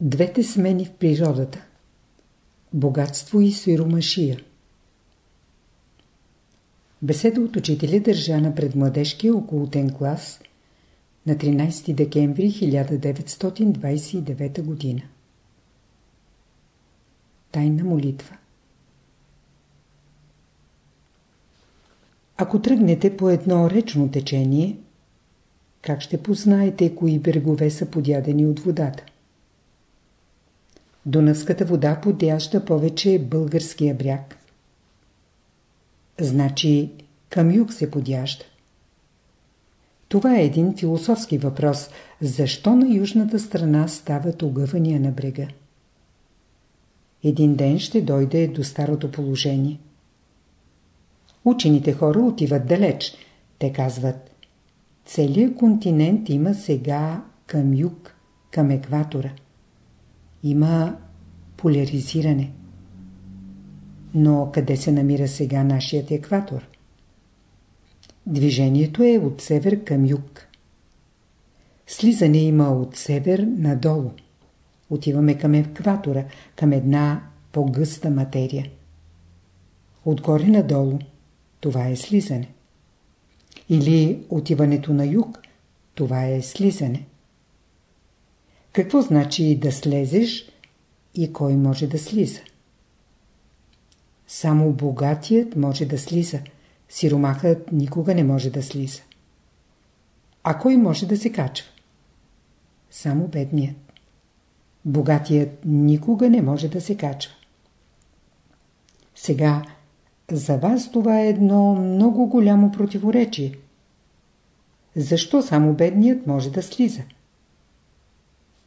Двете смени в природата. Богатство и сиромашия. Беседа от учителя държа на предмладежкия околотен клас на 13 декември 1929 година. Тайна молитва Ако тръгнете по едно речно течение, как ще познаете кои брегове са подядени от водата? Дунавската вода подяжда повече българския бряг. Значи към юг се подяжда. Това е един философски въпрос. Защо на южната страна стават огъвания на брега? Един ден ще дойде до старото положение. Учените хора отиват далеч. Те казват, целият континент има сега към юг, към екватора. Има поляризиране. Но къде се намира сега нашият екватор? Движението е от север към юг. Слизане има от север надолу. Отиваме към екватора, към една по-гъста материя. Отгоре надолу. Това е слизане. Или отиването на юг. Това е слизане. Какво значи да слезеш и кой може да слиза? Само богатият може да слиза. Сиромахът никога не може да слиза. А кой може да се качва? Само бедният. Богатият никога не може да се качва. Сега, за вас това е едно много голямо противоречие. Защо само бедният може да слиза?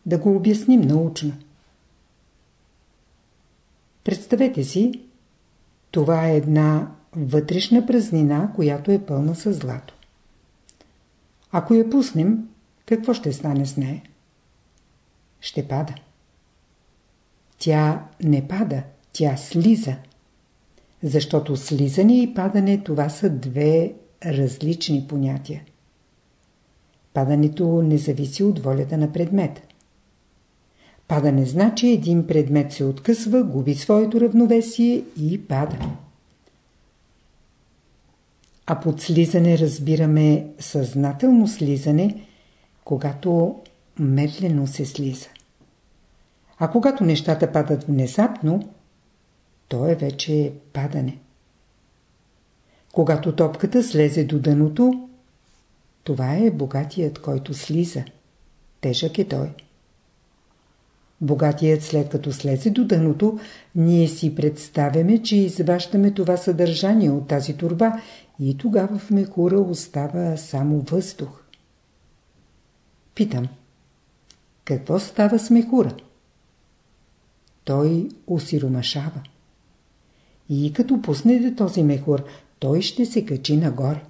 Да го обясним научно. Представете си, това е една вътрешна празнина, която е пълна с злато. Ако я пуснем, какво ще стане с нея? Ще пада. Тя не пада, тя слиза. Защото слизане и падане това са две различни понятия. Падането не зависи от волята на предмета. Падане значи един предмет се откъсва, губи своето равновесие и пада. А под слизане разбираме съзнателно слизане, когато медлено се слиза. А когато нещата падат внезапно, то е вече падане. Когато топката слезе до дъното, това е богатият, който слиза. Тежък е той. Богатият след като слезе до дъното, ние си представяме, че изващаме това съдържание от тази турба и тогава в мехура остава само въздух. Питам. Какво става с мехура? Той осиромашава. И като пуснете този мехур, той ще се качи нагоре.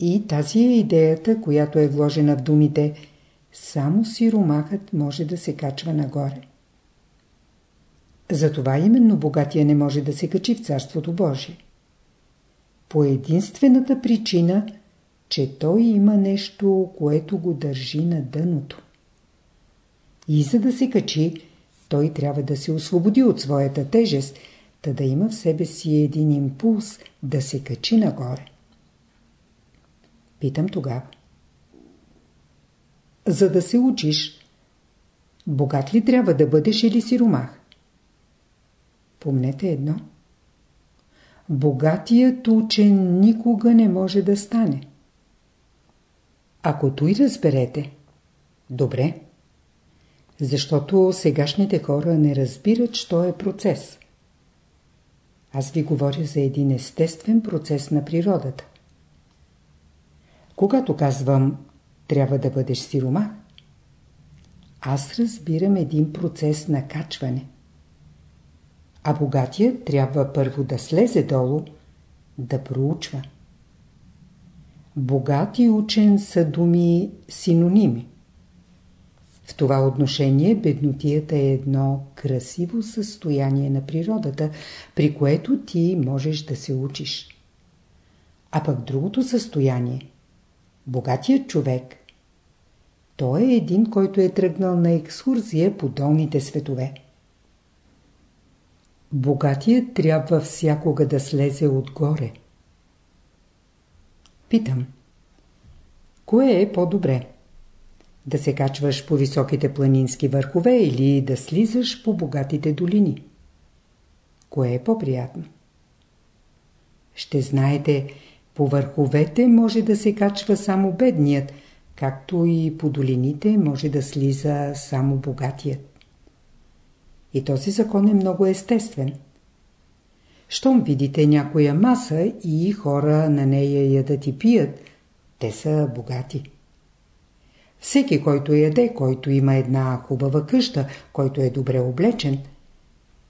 И тази е идеята, която е вложена в думите – само сиромахът може да се качва нагоре. Затова именно богатия не може да се качи в Царството Божие. По единствената причина, че той има нещо, което го държи на дъното. И за да се качи, той трябва да се освободи от своята тежест, та да има в себе си един импулс да се качи нагоре. Питам тогава за да се учиш. Богат ли трябва да бъдеш или сиромах? Помнете едно. Богатият учен никога не може да стане. Ако той разберете, добре. Защото сегашните хора не разбират, що е процес. Аз ви говоря за един естествен процес на природата. Когато казвам трябва да бъдеш сиромах. Аз разбирам един процес на качване. А богатият трябва първо да слезе долу, да проучва. Богат и учен са думи синоними. В това отношение беднотията е едно красиво състояние на природата, при което ти можеш да се учиш. А пък другото състояние, богатият човек, той е един, който е тръгнал на екскурзия по долните светове. Богатият трябва всякога да слезе отгоре. Питам. Кое е по-добре? Да се качваш по високите планински върхове или да слизаш по богатите долини? Кое е по-приятно? Ще знаете, по върховете може да се качва само бедният, както и по долините може да слиза само богатият. И този закон е много естествен. Щом видите някоя маса и хора на нея ядат и пият, те са богати. Всеки, който яде, който има една хубава къща, който е добре облечен,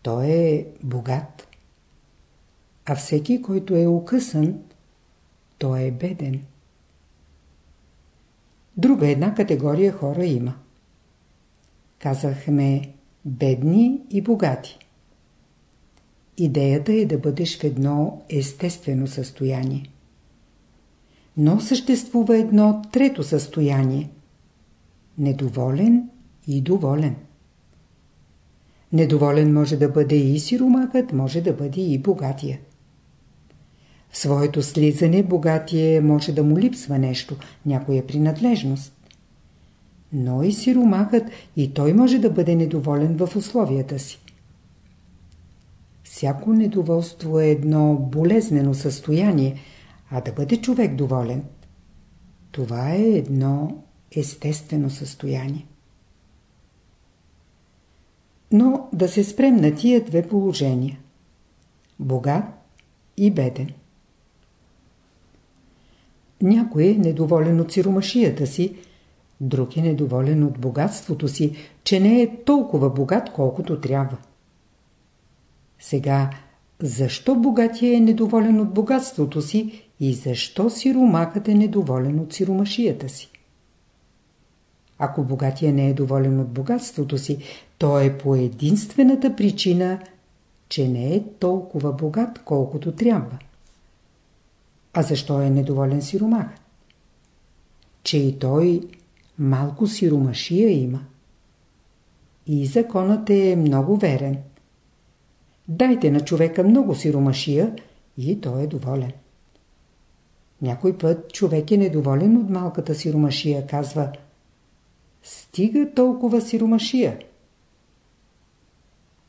той е богат. А всеки, който е окъсан, той е беден. Друга една категория хора има. Казахме бедни и богати. Идеята е да бъдеш в едно естествено състояние. Но съществува едно трето състояние – недоволен и доволен. Недоволен може да бъде и сиромакът, може да бъде и богатия. Своето слизане богатие може да му липсва нещо, някоя принадлежност. Но и сиромахът и той може да бъде недоволен в условията си. Всяко недоволство е едно болезнено състояние, а да бъде човек доволен. Това е едно естествено състояние. Но да се спрем на тия две положения. Богат и беден. Някой е недоволен от сиромашията си, друг е недоволен от богатството си, че не е толкова богат, колкото трябва. Сега, защо богатия е недоволен от богатството си и защо сиромакът е недоволен от сиромашията си? Ако богатия не е доволен от богатството си, то е по единствената причина, че не е толкова богат, колкото трябва. А защо е недоволен сиромах? Че и той малко сиромашия има. И законът е много верен. Дайте на човека много сиромашия и той е доволен. Някой път човек е недоволен от малката сиромашия, казва Стига толкова сиромашия.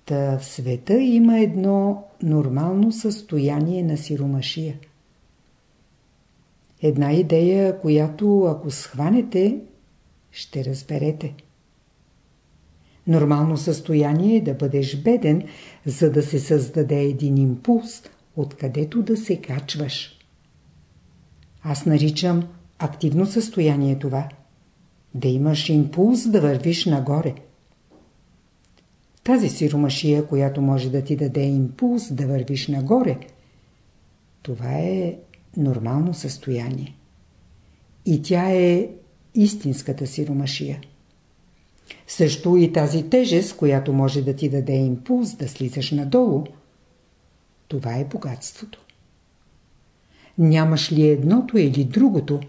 Та в света има едно нормално състояние на сиромашия. Една идея, която ако схванете, ще разберете. Нормално състояние е да бъдеш беден, за да се създаде един импулс, откъдето да се качваш. Аз наричам активно състояние това. Да имаш импулс да вървиш нагоре. Тази сиромашия, която може да ти даде импулс да вървиш нагоре, това е нормално състояние. И тя е истинската сиромашия. Също и тази тежест, която може да ти даде импулс да слизаш надолу, това е богатството. Нямаш ли едното или другото,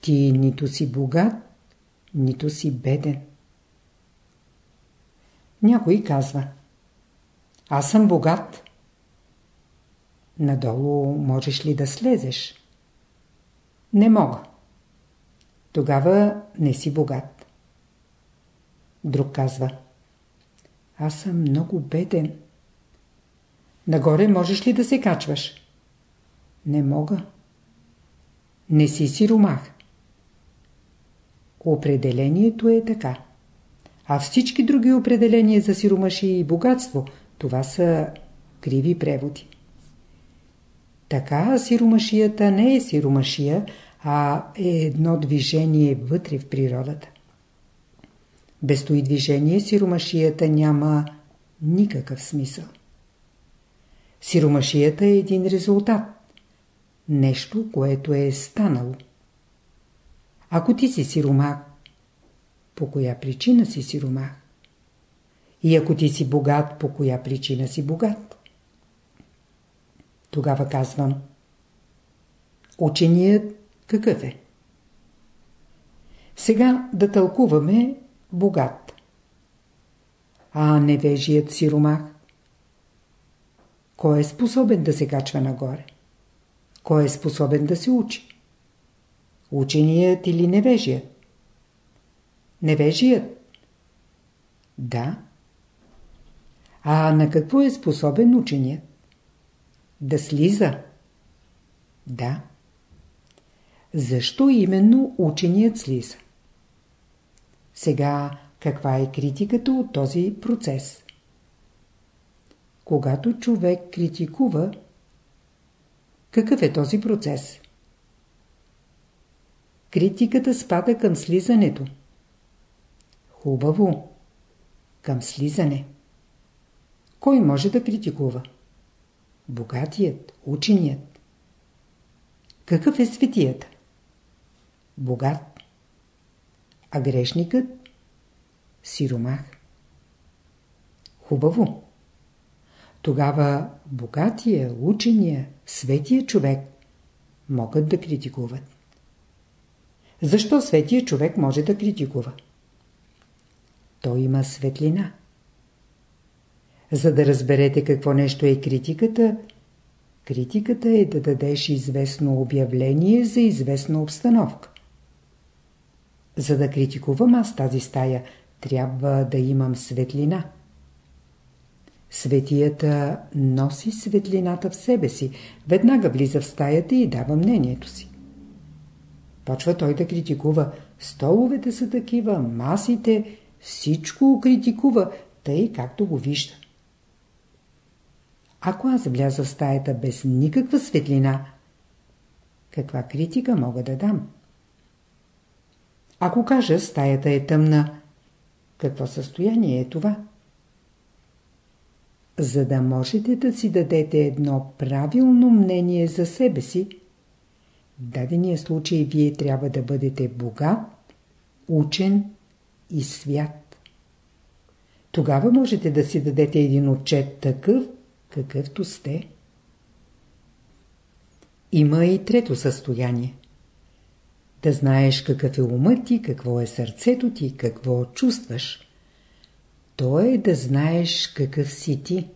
ти нито си богат, нито си беден. Някой казва Аз съм богат. Надолу можеш ли да слезеш? Не мога. Тогава не си богат. Друг казва Аз съм много беден. Нагоре можеш ли да се качваш? Не мога. Не си сиромах. Определението е така. А всички други определения за сиромашия и богатство, това са криви преводи. Така сиромашията не е сиромашия, а е едно движение вътре в природата. Без този движение сиромашията няма никакъв смисъл. Сиромашията е един резултат. Нещо, което е станало. Ако ти си сиромах, по коя причина си сиромах? И ако ти си богат, по коя причина си богат? Тогава казвам. Ученият какъв е? Сега да тълкуваме богат. А невежият сиромах? Кой е способен да се качва нагоре? Кой е способен да се учи? Ученият или невежият? Невежият? Да. А на какво е способен ученият? Да слиза? Да. Защо именно ученият слиза? Сега, каква е критиката от този процес? Когато човек критикува, какъв е този процес? Критиката спада към слизането. Хубаво. Към слизане. Кой може да критикува? Богатият, ученият. Какъв е светият? Богат. А грешникът? Сиромах. Хубаво. Тогава богатия, учения, светия човек могат да критикуват. Защо светия човек може да критикува? Той има светлина. За да разберете какво нещо е критиката, критиката е да дадеш известно обявление за известна обстановка. За да критикувам аз тази стая, трябва да имам светлина. Светията носи светлината в себе си, веднага влиза в стаята и дава мнението си. Почва той да критикува. Столовете са такива, масите, всичко критикува, тъй както го вижда. Ако аз вляза в стаята без никаква светлина, каква критика мога да дам? Ако кажа стаята е тъмна, какво състояние е това? За да можете да си дадете едно правилно мнение за себе си, в дадения случай вие трябва да бъдете богат, учен и свят. Тогава можете да си дадете един отчет такъв, какъвто сте. Има и трето състояние. Да знаеш какъв е умът ти, какво е сърцето ти, какво чувстваш. То е да знаеш какъв си ти.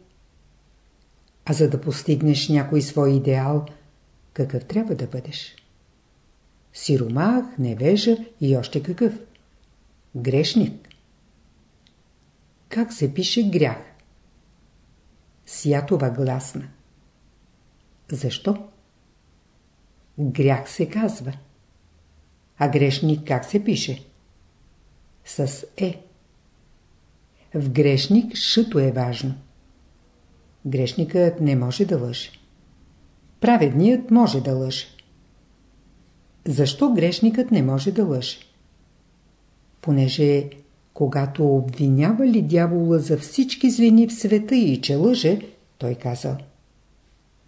А за да постигнеш някой свой идеал, какъв трябва да бъдеш? Сиромах, невежа и още какъв? Грешник. Как се пише грях? Сятова гласна. Защо? Грях се казва. А грешник как се пише? С Е. В грешник шито е важно. Грешникът не може да лъже. Праведният може да лъже. Защо грешникът не може да лъже? Понеже когато обвинява ли дявола за всички злини в света и че лъже, той каза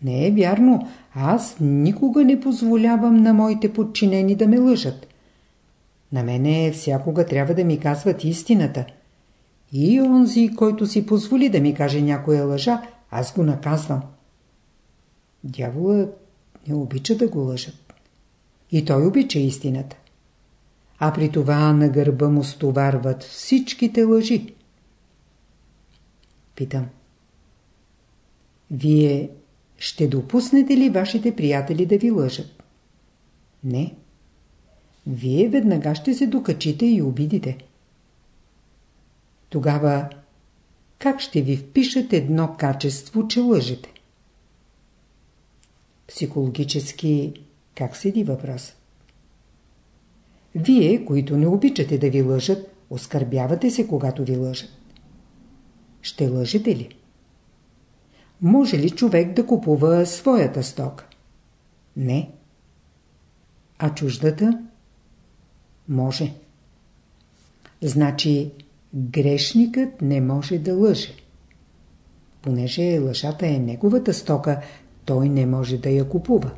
Не е вярно, аз никога не позволявам на моите подчинени да ме лъжат. На мене всякога трябва да ми казват истината. И онзи, който си позволи да ми каже някоя лъжа, аз го наказвам. Дяволът не обича да го лъжат. И той обича истината а при това на гърба му стоварват всичките лъжи. Питам. Вие ще допуснете ли вашите приятели да ви лъжат? Не. Вие веднага ще се докачите и обидите. Тогава как ще ви впишат едно качество, че лъжете? Психологически как седи въпросът? Вие, които не обичате да ви лъжат, оскърбявате се, когато ви лъжат. Ще лъжете ли? Може ли човек да купува своята стока? Не. А чуждата? Може. Значи грешникът не може да лъже. Понеже лъжата е неговата стока, той не може да я купува.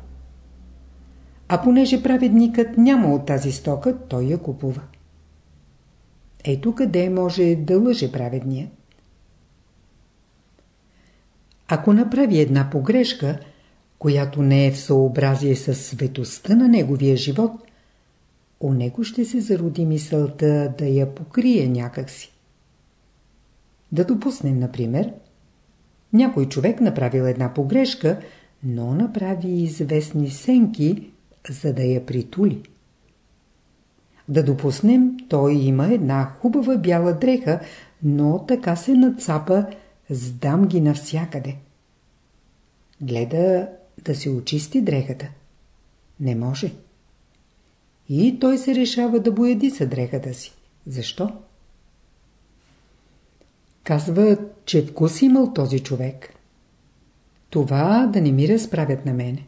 А понеже праведникът няма от тази стока, той я купува. Ето къде може да лъже праведният. Ако направи една погрешка, която не е в съобразие с светостта на неговия живот, у него ще се зароди мисълта да я покрие някакси. Да допуснем, например, някой човек направил една погрешка, но направи известни сенки, за да я притули. Да допуснем, той има една хубава бяла дреха, но така се нацапа с дамги навсякъде. Гледа да се очисти дрехата. Не може. И той се решава да бояди са дрехата си. Защо? Казва, че вкус имал този човек. Това да не ми разправят на мене.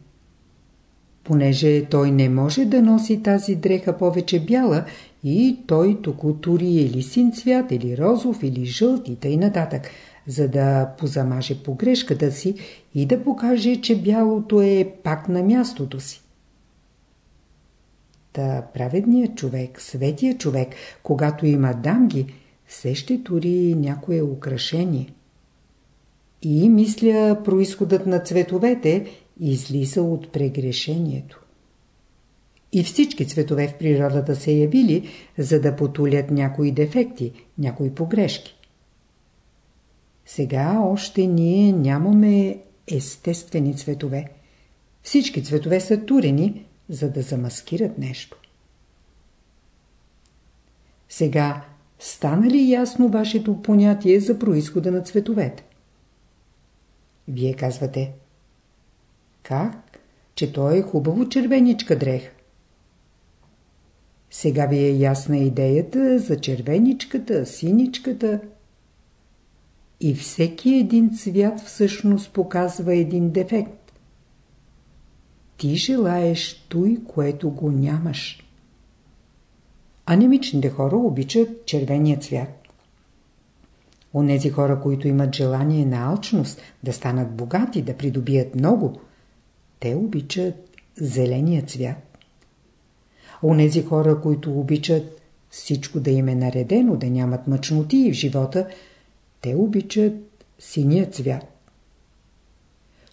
Понеже той не може да носи тази дреха повече бяла и той тук тури или син цвят, или розов, или жълт и тъй нататък, за да позамаже погрешката си и да покаже, че бялото е пак на мястото си. Та праведният човек, светия човек, когато има дамги, все ще тури някое украшение. И мисля, происходът на цветовете излиза от прегрешението. И всички цветове в природата се явили, за да потулят някои дефекти, някои погрешки. Сега още ние нямаме естествени цветове. Всички цветове са турени, за да замаскират нещо. Сега Стана ли ясно вашето понятие за происхода на цветовете? Вие казвате. Как? Че той е хубаво червеничка дрех. Сега ви е ясна идеята за червеничката, синичката. И всеки един цвят всъщност показва един дефект. Ти желаеш той, което го нямаш. Анемичните хора обичат червения цвят. Онези хора, които имат желание на алчност, да станат богати, да придобият много, те обичат зеления цвят. Онези хора, които обичат всичко да им е наредено, да нямат мъчноти в живота, те обичат синия цвят.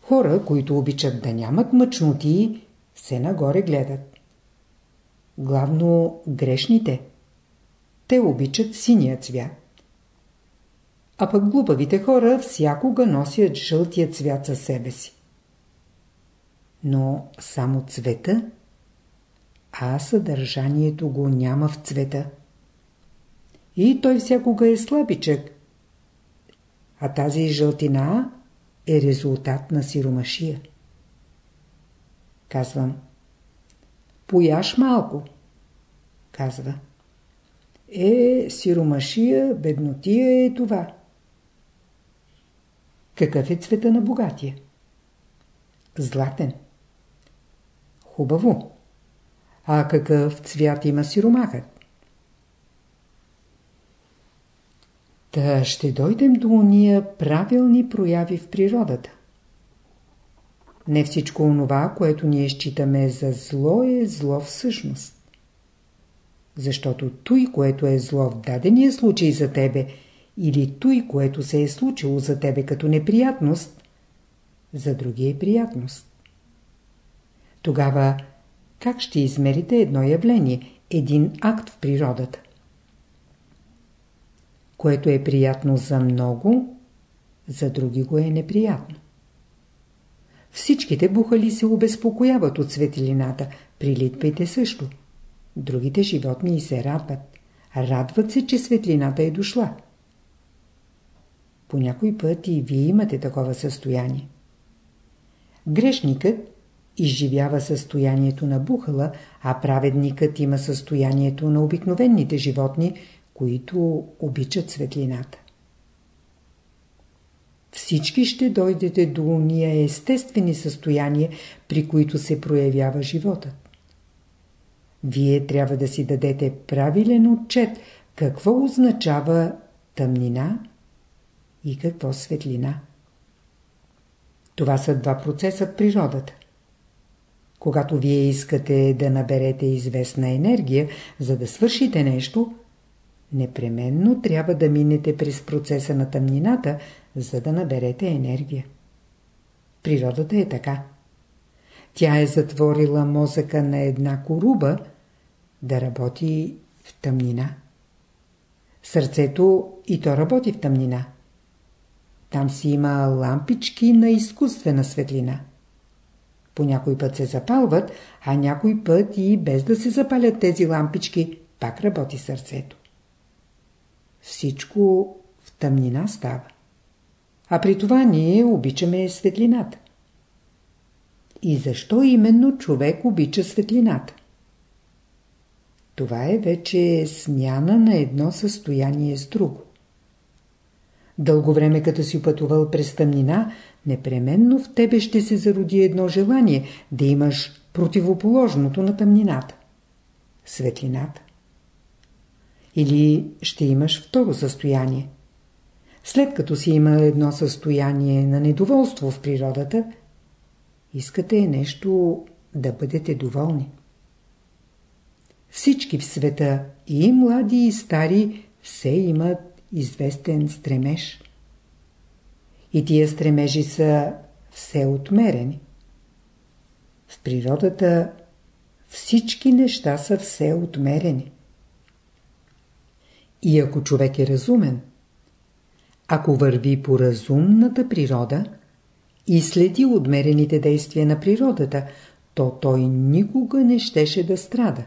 Хора, които обичат да нямат мъчноти, все нагоре гледат. Главно грешните. Те обичат синия цвят. А пък глупавите хора всякога носят жълтия цвят със себе си. Но само цвета, а съдържанието го няма в цвета. И той всякога е слабичък. А тази жълтина е резултат на сиромашия. Казвам – Пояш малко. Казва. Е, сиромашия, беднотия е това. Какъв е цвета на богатия? Златен. Хубаво. А какъв цвят има сиромахът? Та ще дойдем до уния правилни прояви в природата. Не всичко онова, което ние считаме за зло, е зло всъщност. Защото той, което е зло в дадения случай за тебе, или той, което се е случило за тебе като неприятност, за други е приятност. Тогава как ще измерите едно явление, един акт в природата? Което е приятно за много, за други го е неприятно. Всичките бухали се обезпокояват от светлината, прилитвайте също. Другите животни и се радват. Радват се, че светлината е дошла. По някой път и вие имате такова състояние. Грешникът изживява състоянието на бухала, а праведникът има състоянието на обикновените животни, които обичат светлината. Всички ще дойдете до уния естествени състояния, при които се проявява животът. Вие трябва да си дадете правилен отчет какво означава тъмнина и какво светлина. Това са два процеса в природата. Когато вие искате да наберете известна енергия, за да свършите нещо, непременно трябва да минете през процеса на тъмнината, за да наберете енергия. Природата е така. Тя е затворила мозъка на една коруба, да работи в тъмнина. Сърцето и то работи в тъмнина. Там си има лампички на изкуствена светлина. По някой път се запалват, а някой път и без да се запалят тези лампички, пак работи сърцето. Всичко в тъмнина става. А при това ние обичаме светлината. И защо именно човек обича светлината? Това е вече смяна на едно състояние с друго. Дълго време като си пътувал през тъмнина, непременно в тебе ще се зароди едно желание да имаш противоположното на тъмнината – светлината. Или ще имаш второ състояние. След като си има едно състояние на недоволство в природата, искате нещо да бъдете доволни. Всички в света, и млади, и стари, все имат известен стремеж. И тия стремежи са все отмерени. В природата всички неща са все отмерени. И ако човек е разумен, ако върви по разумната природа и следи отмерените действия на природата, то той никога не щеше да страда.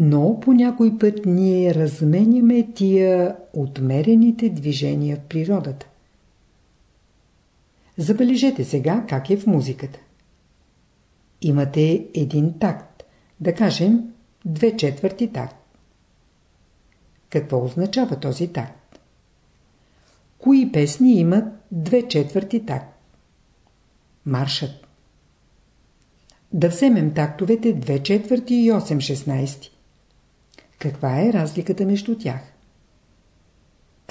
Но по някой път ние разменяме тия отмерените движения в природата. Забележете сега как е в музиката. Имате един такт, да кажем две четвърти такт. Какво означава този такт? Кои песни имат две четвърти такт? Маршът. Да вземем тактовете две четвърти и 8 шестнайсти. Каква е разликата между тях?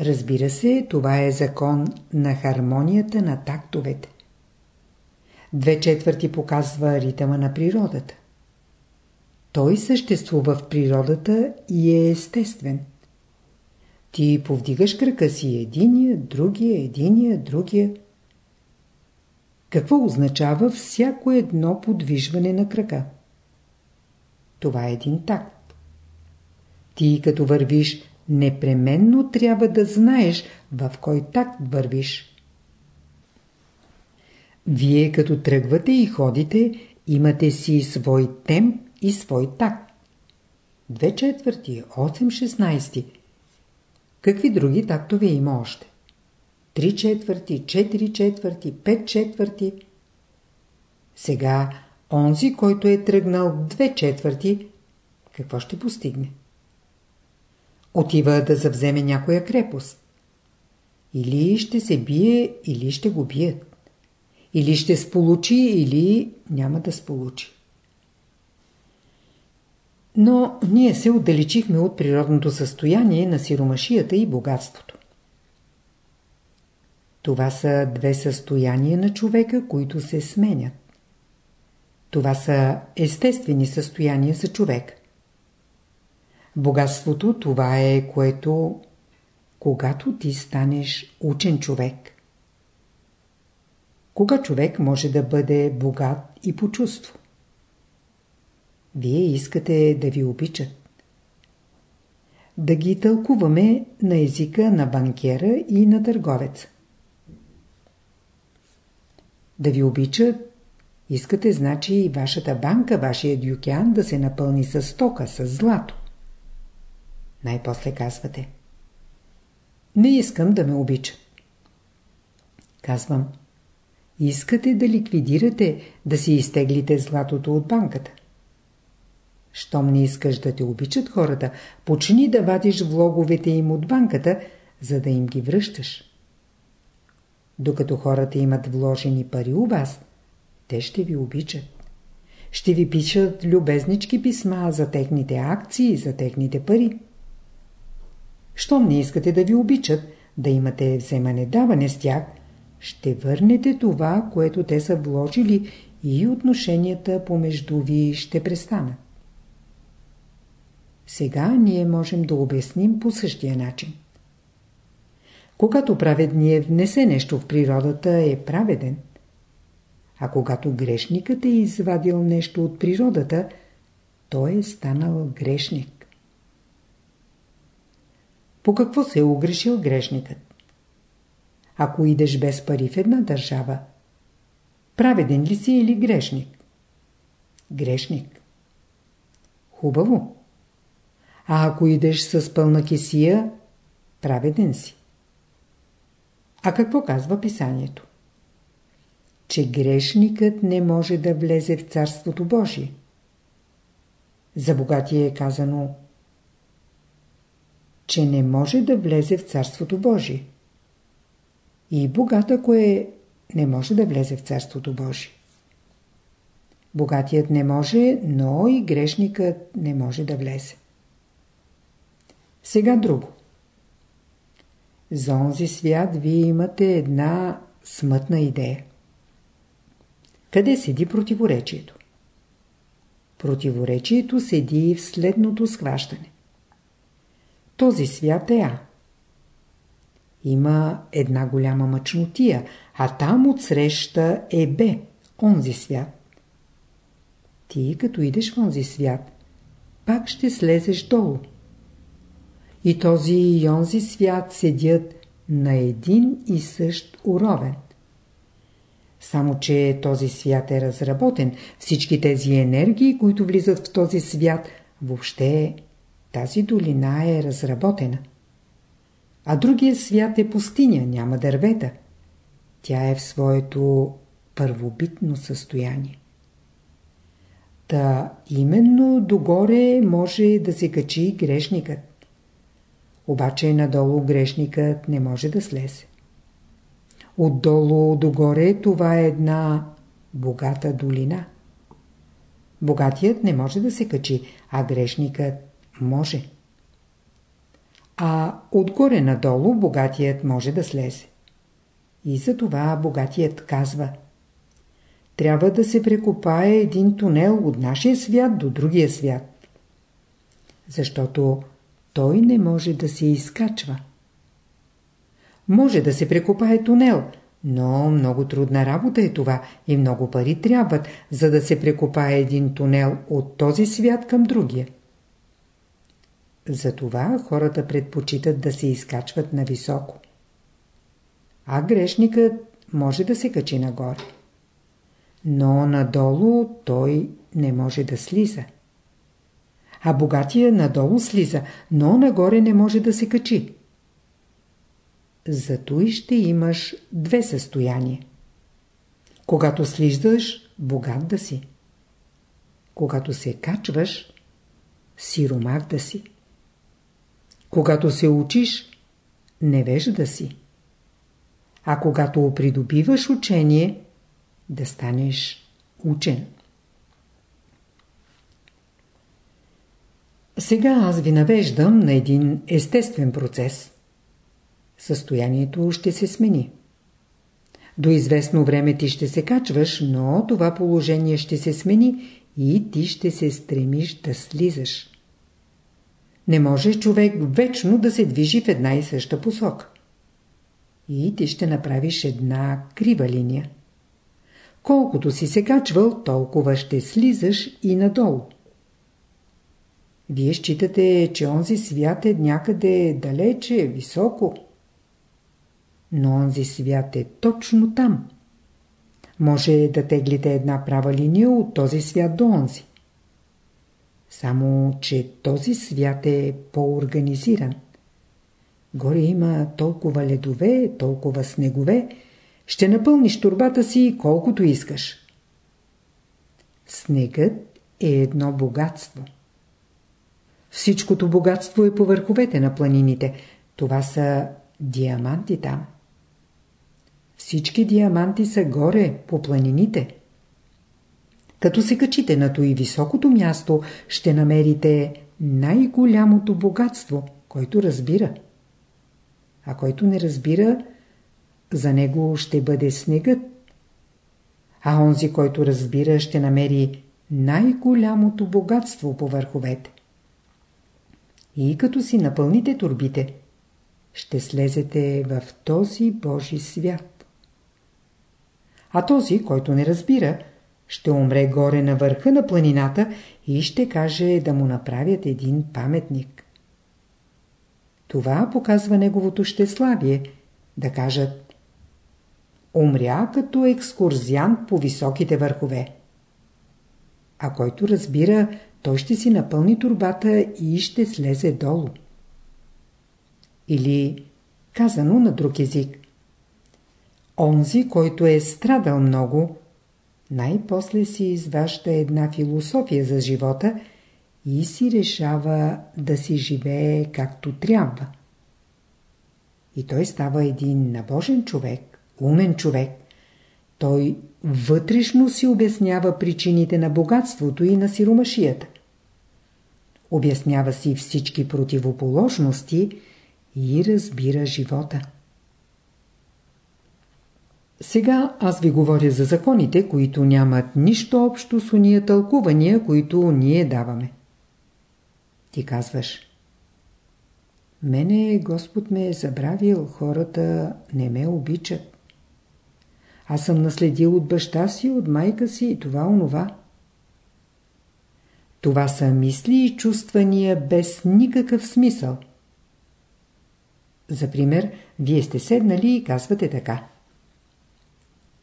Разбира се, това е закон на хармонията на тактовете. Две четвърти показва ритъма на природата. Той съществува в природата и е естествен. Ти повдигаш крака си единия, другия, единия, другия. Какво означава всяко едно подвижване на крака? Това е един такт. Ти като вървиш, непременно трябва да знаеш в кой такт вървиш. Вие като тръгвате и ходите, имате си свой темп и свой такт. Две четвърти, 8 шестнайсти. Какви други тактове има още? Три четвърти, четири четвърти, пет четвърти. Сега, онзи, който е тръгнал две четвърти, какво ще постигне? Отива да завземе някоя крепост. Или ще се бие, или ще го бият. Или ще сполучи, или няма да сполучи. Но ние се отдалечихме от природното състояние на сиромашията и богатството. Това са две състояния на човека, които се сменят. Това са естествени състояния за човек. Богатството това е, което когато ти станеш учен човек. Кога човек може да бъде богат и по чувство? Вие искате да ви обичат. Да ги тълкуваме на езика на банкера и на търговец. Да ви обичат, искате значи и вашата банка, вашия дюкян да се напълни с стока, с злато. Най-после казвате. Не искам да ме обичат. Казвам. Искате да ликвидирате, да си изтеглите златото от банката. Щом не искаш да те обичат хората, почни да вадиш влоговете им от банката, за да им ги връщаш. Докато хората имат вложени пари у вас, те ще ви обичат. Ще ви пишат любезнички писма за техните акции, за техните пари. Щом не искате да ви обичат, да имате вземане-даване с тях, ще върнете това, което те са вложили и отношенията помежду ви ще престанат. Сега ние можем да обясним по същия начин. Когато праведният внесе нещо в природата, е праведен. А когато грешникът е извадил нещо от природата, той е станал грешник. По какво се е огрешил грешникът? Ако идеш без пари в една държава, праведен ли си или грешник? Грешник. Хубаво. А ако идеш с пълна кисия, праведен си. А какво казва писанието? Че грешникът не може да влезе в Царството Божие. За богатия е казано, че не може да влезе в Царството Божие. И богат, ако е, не може да влезе в Царството Божие. Богатият не може, но и грешникът не може да влезе. Сега друго. За онзи свят вие имате една смътна идея. Къде седи противоречието? Противоречието седи в следното схващане. Този свят е А. Има една голяма мъчнотия, а там отсреща е Б, онзи свят. Ти, като идеш в онзи свят, пак ще слезеш долу. И този и онзи свят седят на един и същ уровен. Само, че този свят е разработен. Всички тези енергии, които влизат в този свят, въобще тази долина е разработена. А другия свят е пустиня, няма дървета. Тя е в своето първобитно състояние. Та именно догоре може да се качи грешникът. Обаче надолу грешникът не може да слезе. Отдолу догоре това е една богата долина. Богатият не може да се качи, а грешникът може. А отгоре надолу богатият може да слезе. И за това богатият казва Трябва да се прекопае един тунел от нашия свят до другия свят. Защото той не може да се изкачва. Може да се прекопае тунел, но много трудна работа е това и много пари трябват, за да се прекопае един тунел от този свят към другия. Затова хората предпочитат да се изкачват на високо. А грешникът може да се качи нагоре. Но надолу той не може да слиза. А богатия надолу слиза, но нагоре не може да се качи. Зато и ще имаш две състояния. Когато слизаш, богат да си. Когато се качваш, сиромах да си. Когато се учиш, невежа да си. А когато придобиваш учение, да станеш учен. Сега аз ви навеждам на един естествен процес. Състоянието ще се смени. До известно време ти ще се качваш, но това положение ще се смени и ти ще се стремиш да слизаш. Не може човек вечно да се движи в една и съща посока. И ти ще направиш една крива линия. Колкото си се качвал, толкова ще слизаш и надолу. Вие считате, че онзи свят е някъде далече, високо. Но онзи свят е точно там. Може да теглите една права линия от този свят до онзи. Само, че този свят е по-организиран. Горе има толкова ледове, толкова снегове. Ще напълниш турбата си колкото искаш. Снегът е едно богатство. Всичкото богатство е по върховете на планините. Това са диаманти там. Всички диаманти са горе, по планините. Като се качите на и високото място, ще намерите най-голямото богатство, който разбира. А който не разбира, за него ще бъде снегът. А онзи, който разбира, ще намери най-голямото богатство по върховете. И като си напълните турбите, ще слезете в този Божи свят. А този, който не разбира, ще умре горе на върха на планината и ще каже да му направят един паметник. Това показва неговото щеславие, да кажат Умря като екскурзиант по високите върхове. А който разбира, той ще си напълни турбата и ще слезе долу. Или, казано на друг език, онзи, който е страдал много, най-после си изважда една философия за живота и си решава да си живее както трябва. И той става един набожен човек, умен човек. Той вътрешно си обяснява причините на богатството и на сиромашията. Обяснява си всички противоположности и разбира живота. Сега аз ви говоря за законите, които нямат нищо общо с уния тълкувания, които ние даваме. Ти казваш Мене Господ ме е забравил, хората не ме обичат. Аз съм наследил от баща си, от майка си и това онова. Това са мисли и чувствания без никакъв смисъл. За пример, вие сте седнали и казвате така.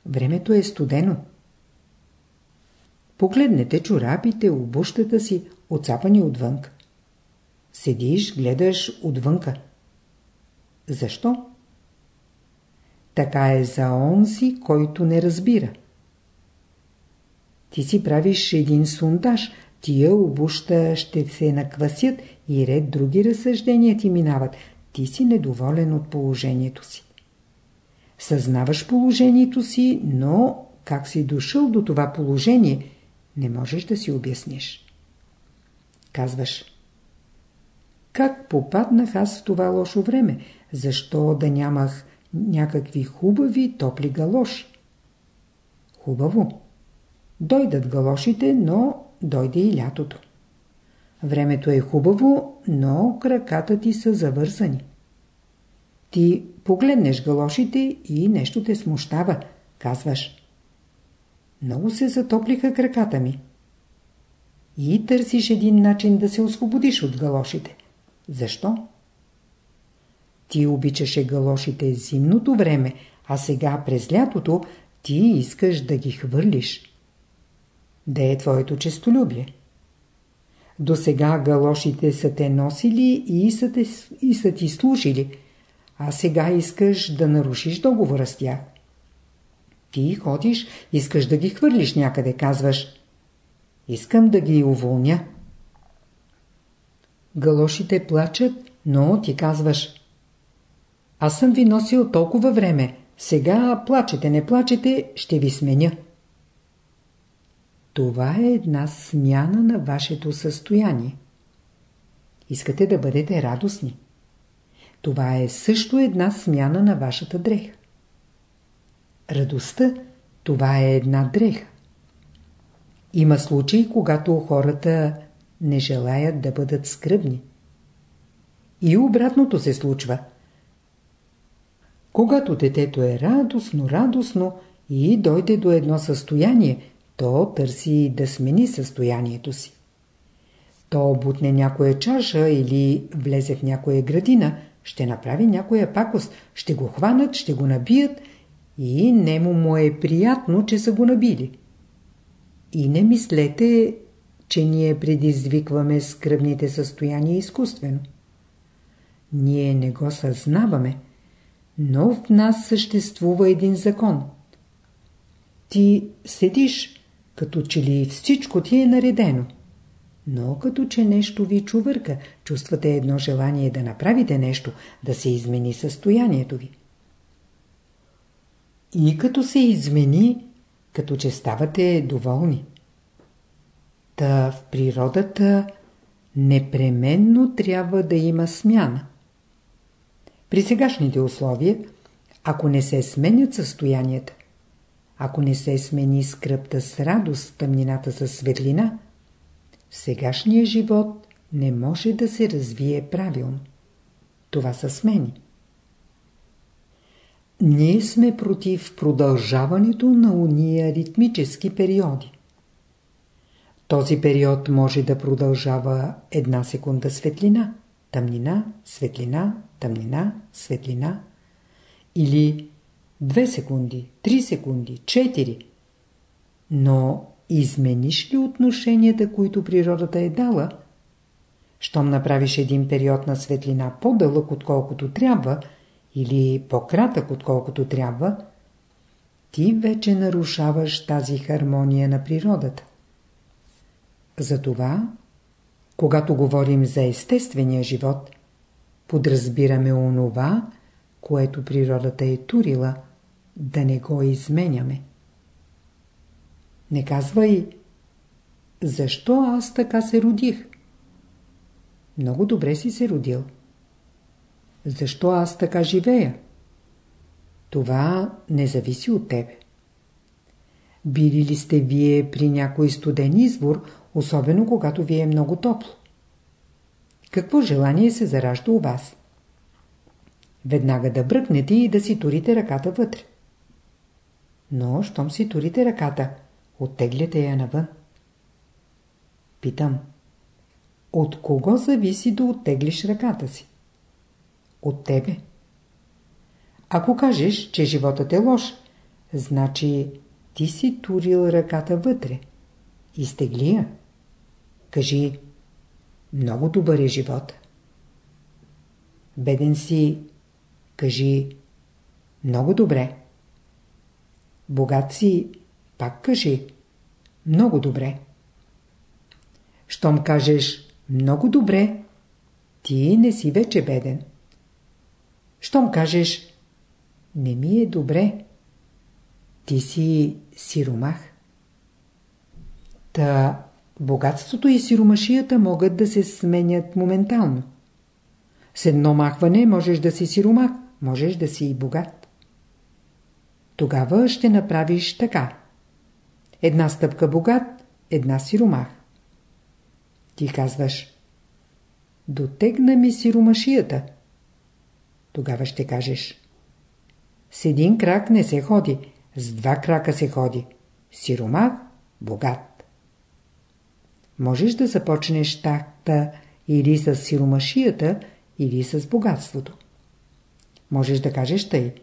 Времето е студено. Погледнете чорапите, обущата си, отцапани отвън. Седиш, гледаш отвънка. Защо? Така е за онзи, който не разбира. Ти си правиш един сундаж, тия обуща ще се наквасят и ред други разсъждения ти минават. Ти си недоволен от положението си. Съзнаваш положението си, но как си дошъл до това положение, не можеш да си обясниш. Казваш Как попаднах аз в това лошо време? Защо да нямах някакви хубави топли галоши? Хубаво. Дойдат галошите, но дойде и лятото. Времето е хубаво, но краката ти са завързани. Ти погледнеш галошите и нещо те смущава. Казваш. Много се затоплиха краката ми. И търсиш един начин да се освободиш от галошите. Защо? Ти обичаше галошите зимното време, а сега през лятото ти искаш да ги хвърлиш. Де е твоето честолюбие? До сега галошите са те носили и са, те, и са ти служили, а сега искаш да нарушиш договора с тях. Ти ходиш, искаш да ги хвърлиш някъде, казваш. Искам да ги уволня. Галошите плачат, но ти казваш. Аз съм ви носил толкова време. Сега плачете, не плачете, ще ви сменя. Това е една смяна на вашето състояние. Искате да бъдете радостни. Това е също една смяна на вашата дреха. Радостта – това е една дреха. Има случаи, когато хората не желаят да бъдат скръбни. И обратното се случва. Когато детето е радостно, радостно и дойде до едно състояние, то търси да смени състоянието си. То бутне някоя чаша или влезе в някоя градина, ще направи някоя пакост, ще го хванат, ще го набият и нему му е приятно, че са го набили. И не мислете, че ние предизвикваме скръбните състояния изкуствено. Ние не го съзнаваме, но в нас съществува един закон. Ти седиш, като че ли всичко ти е наредено. Но като че нещо ви чувърка, чувствате едно желание да направите нещо, да се измени състоянието ви. И като се измени, като че ставате доволни. Та в природата непременно трябва да има смяна. При сегашните условия, ако не се сменят състоянията, ако не се смени скръпта с радост, тъмнината с светлина, сегашният живот не може да се развие правилно. Това са смени. Ние сме против продължаването на уния ритмически периоди. Този период може да продължава една секунда светлина, тъмнина, светлина, тъмнина, светлина. Или 2 секунди, 3 секунди, 4. Но измениш ли отношенията, които природата е дала? Щом направиш един период на светлина по-дълъг отколкото трябва или по-кратък отколкото трябва, ти вече нарушаваш тази хармония на природата. Затова, когато говорим за естествения живот, подразбираме онова, което природата е турила, да не го изменяме. Не казвай, защо аз така се родих? Много добре си се родил. Защо аз така живея? Това не зависи от тебе. Били ли сте вие при някой студен извор, особено когато ви е много топло? Какво желание се заражда у вас? Веднага да бръкнете и да си турите ръката вътре. Но, щом си турите ръката, оттегляте я навън. Питам. От кого зависи да оттеглиш ръката си? От тебе. Ако кажеш, че животът е лош, значи ти си турил ръката вътре. Изтегли я. Кажи, много добър е живот. Беден си, кажи, много добре. Богат си, пак кажи, много добре. Щом кажеш много добре, ти не си вече беден. Щом кажеш не ми е добре, ти си сиромах. Та богатството и сиромашията могат да се сменят моментално. С едно махване можеш да си сиромах, можеш да си и богат. Тогава ще направиш така. Една стъпка богат, една сиромах. Ти казваш Дотегна ми сиромашията. Тогава ще кажеш С един крак не се ходи, с два крака се ходи. Сиромах, богат. Можеш да започнеш такта или с сиромашията, или с богатството. Можеш да кажеш тъй.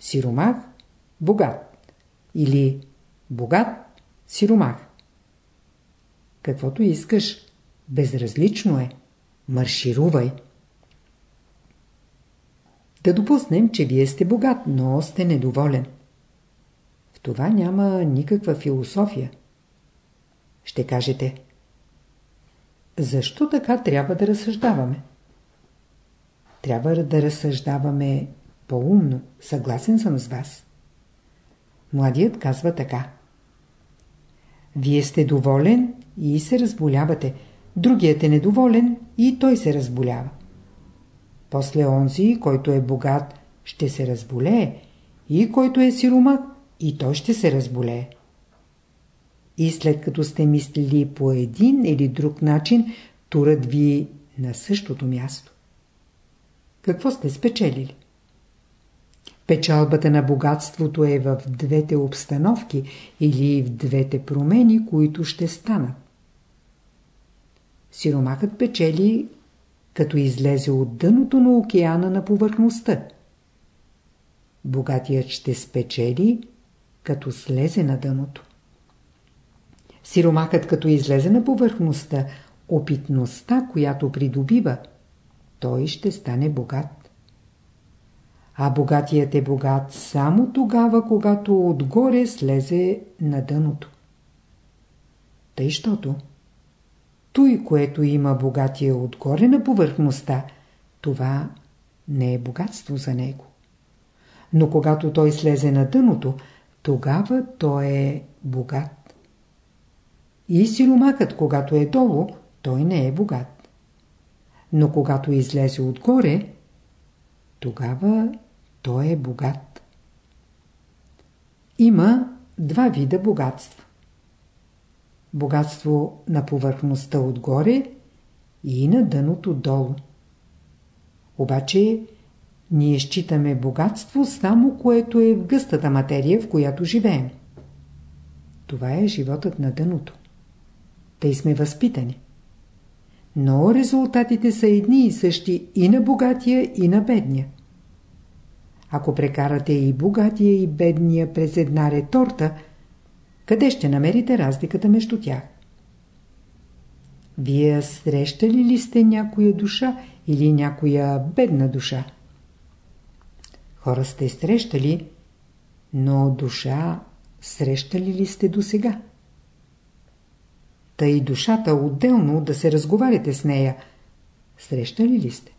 Сиромах, богат. Или богат, сиромах. Каквото искаш, безразлично е. Марширувай. Да допуснем, че вие сте богат, но сте недоволен. В това няма никаква философия. Ще кажете. Защо така трябва да разсъждаваме? Трябва да разсъждаваме по-умно. Съгласен съм с вас. Младият казва така. Вие сте доволен и се разболявате. Другият е недоволен и той се разболява. После онзи, който е богат, ще се разболее и който е сиромак, и той ще се разболее. И след като сте мислили по един или друг начин, турат ви на същото място. Какво сте спечелили? Печалбата на богатството е в двете обстановки или в двете промени, които ще станат. Сиромахът печели, като излезе от дъното на океана на повърхността. Богатият ще спечели, като слезе на дъното. Сиромахът като излезе на повърхността, опитността, която придобива, той ще стане богат. А богатият е богат само тогава, когато отгоре слезе на дъното. Тъй, щото той, което има богатия отгоре на повърхността, това не е богатство за него. Но когато той слезе на дъното, тогава той е богат. И сиромакът, когато е долу, той не е богат. Но когато излезе отгоре, тогава той е богат. Има два вида богатства богатство на повърхността отгоре и на дъното долу. Обаче ние считаме богатство само което е в гъстата материя, в която живеем. Това е животът на дъното. Тъй сме възпитани. Но резултатите са едни и същи и на богатия, и на бедния. Ако прекарате и богатия, и бедния през една реторта, къде ще намерите разликата между тях? Вие срещали ли сте някоя душа или някоя бедна душа? Хора сте срещали, но душа срещали ли сте до сега? Та и душата отделно да се разговаряте с нея. Срещали ли сте?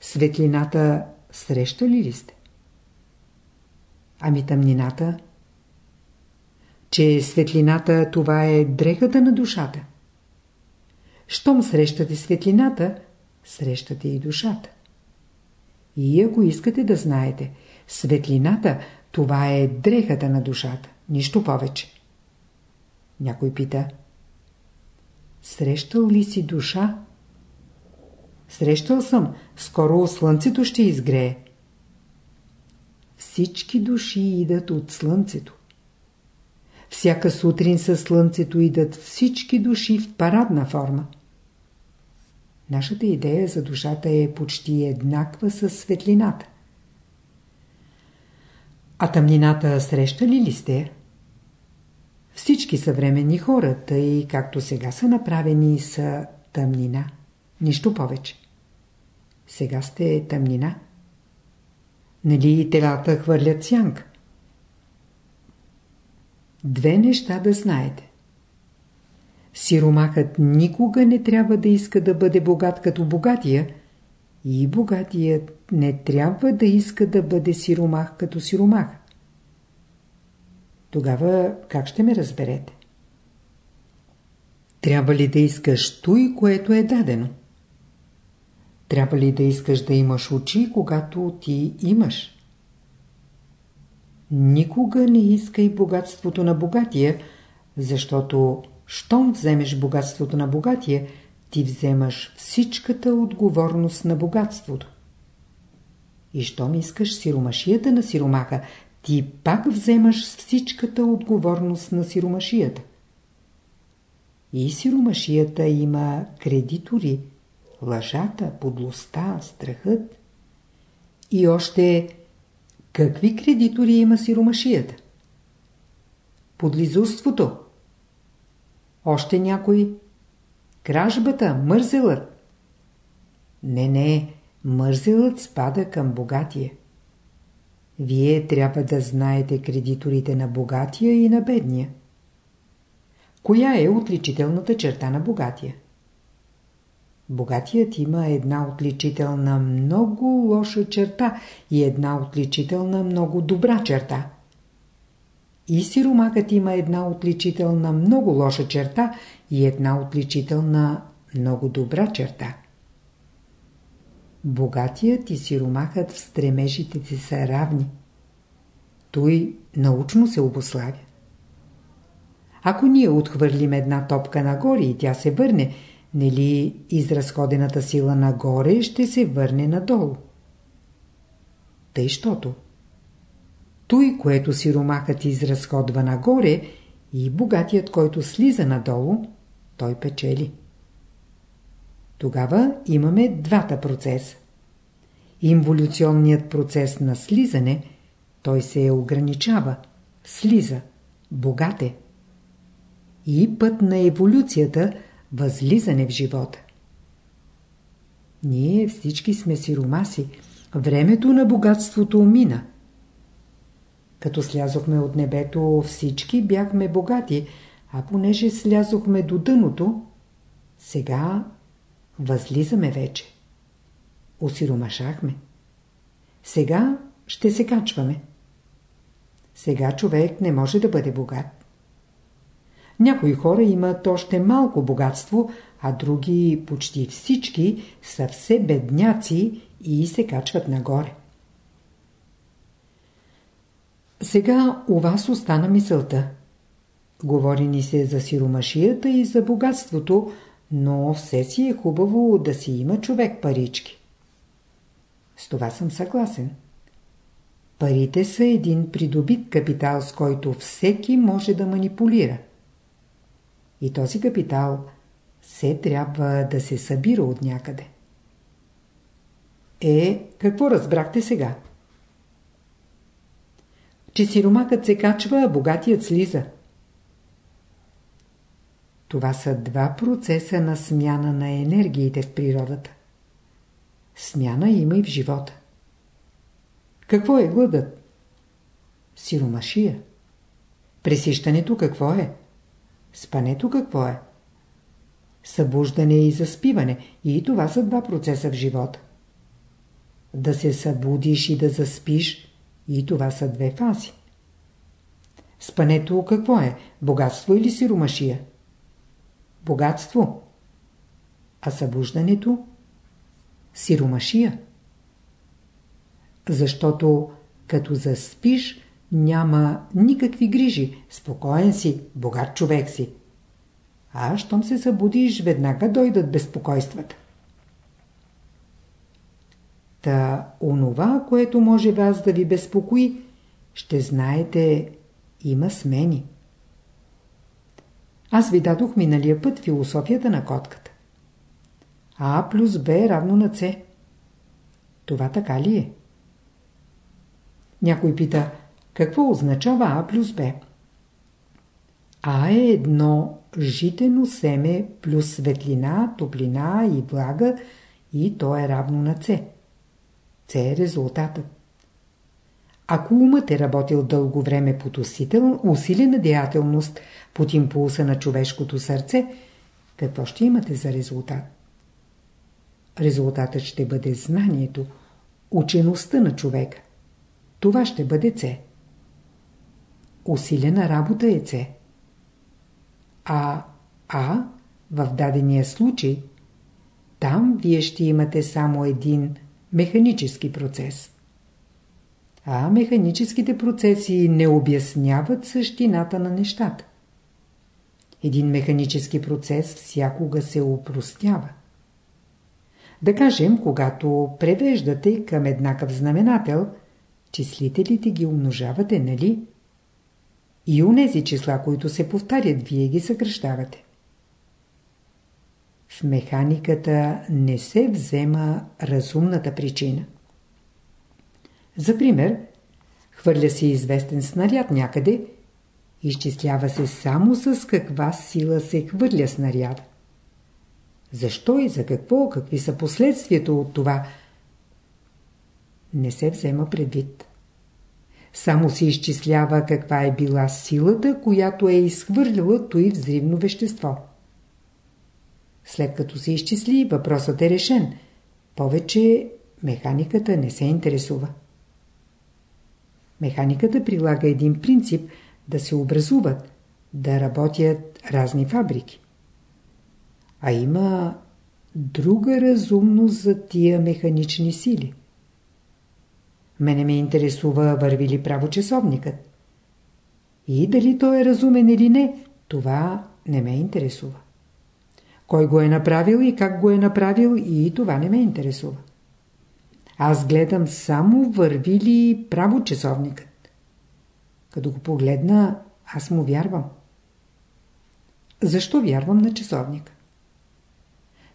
Светлината срещали ли сте? Ами тъмнината? Че светлината това е дрехата на душата. Щом срещате светлината, срещате и душата. И ако искате да знаете, светлината това е дрехата на душата, нищо повече. Някой пита. Срещал ли си душа? Срещал съм. Скоро слънцето ще изгрее. Всички души идат от слънцето. Всяка сутрин със слънцето идат всички души в парадна форма. Нашата идея за душата е почти еднаква с светлината. А тъмнината срещали ли сте? Всички съвременни хора, тъй както сега са направени, са тъмнина. Нищо повече. Сега сте тъмнина. Нали телата хвърлят сянка? Две неща да знаете. Сиромахът никога не трябва да иска да бъде богат като богатия и богатият не трябва да иска да бъде сиромах като сиромах. Тогава как ще ме разберете? Трябва ли да искаш той, което е дадено? Трябва ли да искаш да имаш очи, когато ти имаш? Никога не искай богатството на богатия, защото щом вземеш богатството на богатия, ти вземаш всичката отговорност на богатството. И щом искаш сиромашията на сиромаха, ти пак вземаш всичката отговорност на сиромашията. И сиромашията има кредитори, лъжата, подлостта, страхът. И още какви кредитори има сиромашията? Подлизурството. Още някой? Кражбата, мързелът. Не, не, мързелът спада към богатия. Вие трябва да знаете кредиторите на богатия и на бедния. Коя е отличителната черта на богатия? Богатият има една отличителна много лоша черта и една отличителна много добра черта. И сиромакът има една отличителна много лоша черта и една отличителна много добра черта. Богатият и сиромахът в стремежите си са равни. Той научно се обославя. Ако ние отхвърлим една топка нагоре и тя се върне, нели изразходената сила нагоре ще се върне надолу? Тъй, щото той, което сиромахът изразходва нагоре и богатият, който слиза надолу, той печели. Тогава имаме двата процеса. Инволюционният процес на слизане, той се ограничава, слиза, богате. И път на еволюцията, възлизане в живота. Ние всички сме сиромаси. Времето на богатството мина. Като слязохме от небето, всички бяхме богати, а понеже слязохме до дъното, сега Възлизаме вече. Осиромашахме. Сега ще се качваме. Сега човек не може да бъде богат. Някои хора имат още малко богатство, а други, почти всички, са все бедняци и се качват нагоре. Сега у вас остана мисълта. Говори ни се за сиромашията и за богатството, но все си е хубаво да си има човек парички. С това съм съгласен. Парите са един придобит капитал, с който всеки може да манипулира. И този капитал се трябва да се събира от някъде. Е, какво разбрахте сега? Че сиромакът се качва, а богатият слиза. Това са два процеса на смяна на енергиите в природата. Смяна има и в живота. Какво е гладът? Сиромашия. Пресищането какво е? Спането какво е? Събуждане и заспиване. И това са два процеса в живота. Да се събудиш и да заспиш. И това са две фази. Спането какво е? Богатство или сиромашия? Богатство. А събуждането? Сиромашия. Защото като заспиш, няма никакви грижи, спокоен си, богат човек си. А щом се събудиш, веднага дойдат безпокойствата. Та онова, което може вас да ви безпокои, ще знаете, има смени. Аз ви дадох миналия път философията на котката. А плюс Б е равно на С. Това така ли е? Някой пита, какво означава А плюс Б? А е едно житено семе плюс светлина, топлина и влага и то е равно на С. С е резултатът. Ако умът е работил дълго време под усилена деятелност, под импулса на човешкото сърце, какво ще имате за резултат? Резултатът ще бъде знанието, учеността на човека. Това ще бъде С. Усилена работа е С. А А в дадения случай, там вие ще имате само един механически процес. А механическите процеси не обясняват същината на нещата. Един механически процес всякога се упростява. Да кажем, когато превеждате към еднакъв знаменател, числителите ги умножавате, нали? И унези числа, които се повтарят, вие ги съкръщавате. В механиката не се взема разумната причина. За пример, хвърля се известен снаряд някъде, изчислява се само с каква сила се хвърля снаряд. Защо и за какво, какви са последствията от това, не се взема предвид. Само се изчислява каква е била силата, която е изхвърлила той взривно вещество. След като се изчисли, въпросът е решен. Повече механиката не се интересува. Механиката прилага един принцип да се образуват, да работят разни фабрики. А има друга разумност за тия механични сили. Мене ме интересува върви ли право часовникът. И дали той е разумен или не, това не ме интересува. Кой го е направил и как го е направил и това не ме интересува. Аз гледам само върви ли право часовникът. Като го погледна, аз му вярвам. Защо вярвам на часовника?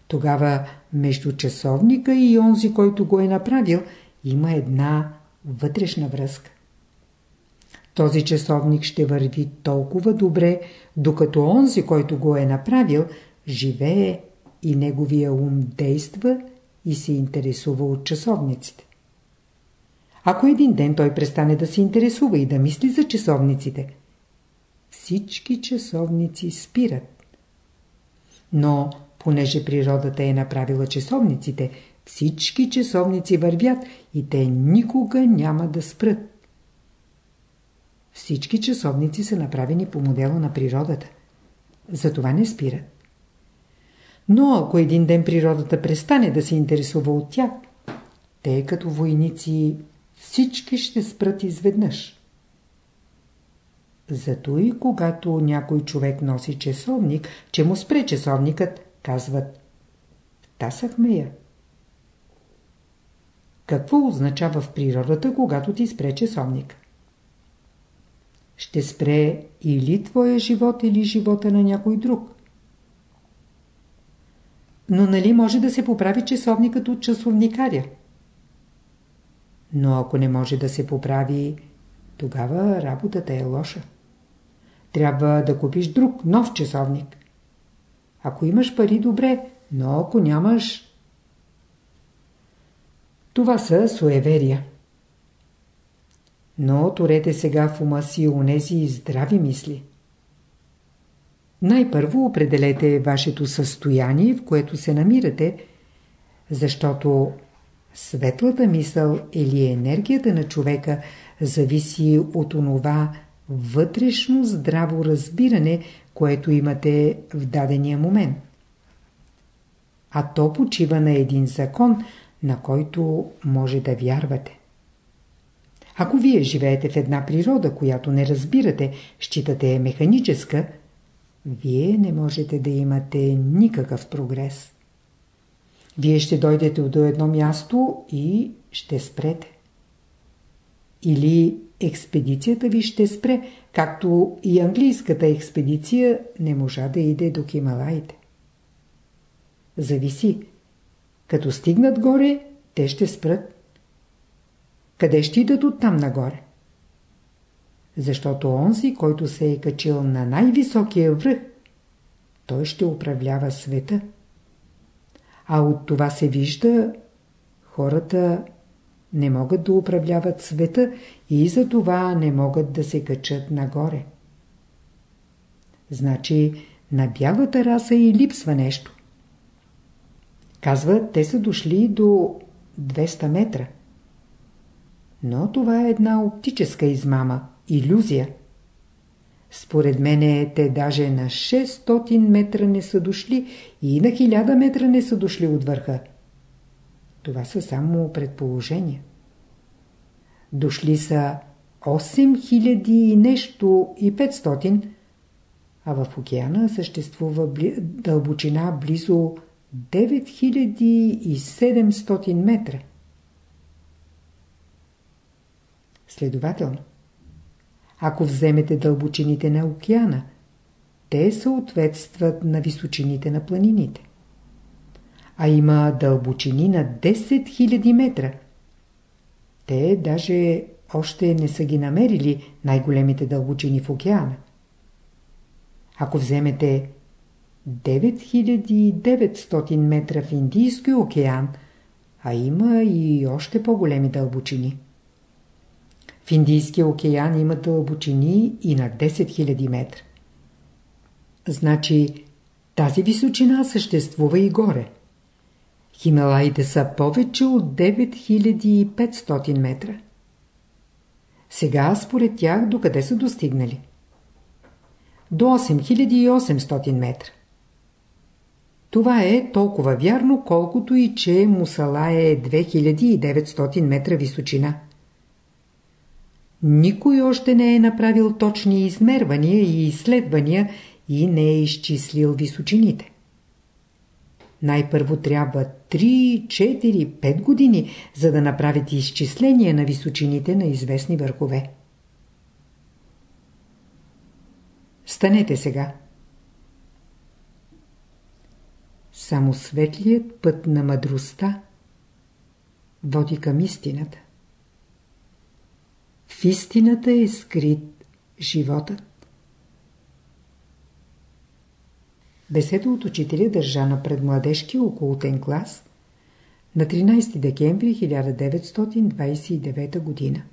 Тогава между часовника и онзи, който го е направил, има една вътрешна връзка. Този часовник ще върви толкова добре, докато онзи, който го е направил, живее и неговия ум действа и се интересува от часовниците. Ако един ден той престане да се интересува и да мисли за часовниците, всички часовници спират. Но, понеже природата е направила часовниците, всички часовници вървят и те никога няма да спрат. Всички часовници са направени по модела на природата. Затова не спират. Но ако един ден природата престане да се интересува от тях, те като войници всички ще спрат изведнъж. Зато и когато някой човек носи часовник, че му спре часовникът, казват «Тасахме я». Какво означава в природата, когато ти спре часовник? ще спре или твоя живот, или живота на някой друг. Но нали може да се поправи часовникът от часовникаря? Но ако не може да се поправи, тогава работата е лоша. Трябва да купиш друг, нов часовник. Ако имаш пари, добре, но ако нямаш... Това са суеверия. Но турете сега в ума си унези здрави мисли. Най-първо определете вашето състояние, в което се намирате, защото светлата мисъл или енергията на човека зависи от онова вътрешно здраво разбиране, което имате в дадения момент. А то почива на един закон, на който може да вярвате. Ако вие живеете в една природа, която не разбирате, считате е механическа, вие не можете да имате никакъв прогрес. Вие ще дойдете до едно място и ще спрете. Или експедицията ви ще спре, както и английската експедиция не можа да иде до Хималаите. Зависи. Като стигнат горе, те ще спрат. Къде ще идат оттам нагоре? Защото онзи, който се е качил на най-високия връх, той ще управлява света. А от това се вижда, хората не могат да управляват света и за това не могат да се качат нагоре. Значи на бялата раса и липсва нещо. Казват, те са дошли до 200 метра. Но това е една оптическа измама, иллюзия. Според мене те даже на 600 метра не са дошли и на 1000 метра не са дошли от върха. Това са само предположения. Дошли са 8000 и нещо и 500, а в океана съществува дълбочина близо 9700 метра. Следователно, ако вземете дълбочините на океана, те съответстват на височините на планините. А има дълбочини на 10 000 метра. Те даже още не са ги намерили най-големите дълбочини в океана. Ако вземете 9900 метра в Индийски океан, а има и още по-големи дълбочини. В Индийския океан има дълбочини и на 10 000 метра. Значи тази височина съществува и горе. Хималаите са повече от 9500 метра. Сега според тях докъде са достигнали? До 8800 метра. Това е толкова вярно, колкото и че Мусала е 2900 метра височина. Никой още не е направил точни измервания и изследвания и не е изчислил височините. Най-първо трябва 3, 4, 5 години, за да направите изчисления на височините на известни върхове. Станете сега. Само светлият път на мъдростта води към истината. В истината е скрит животът. Беседа от учителя държана пред младежки околотен клас на 13 декември 1929 година.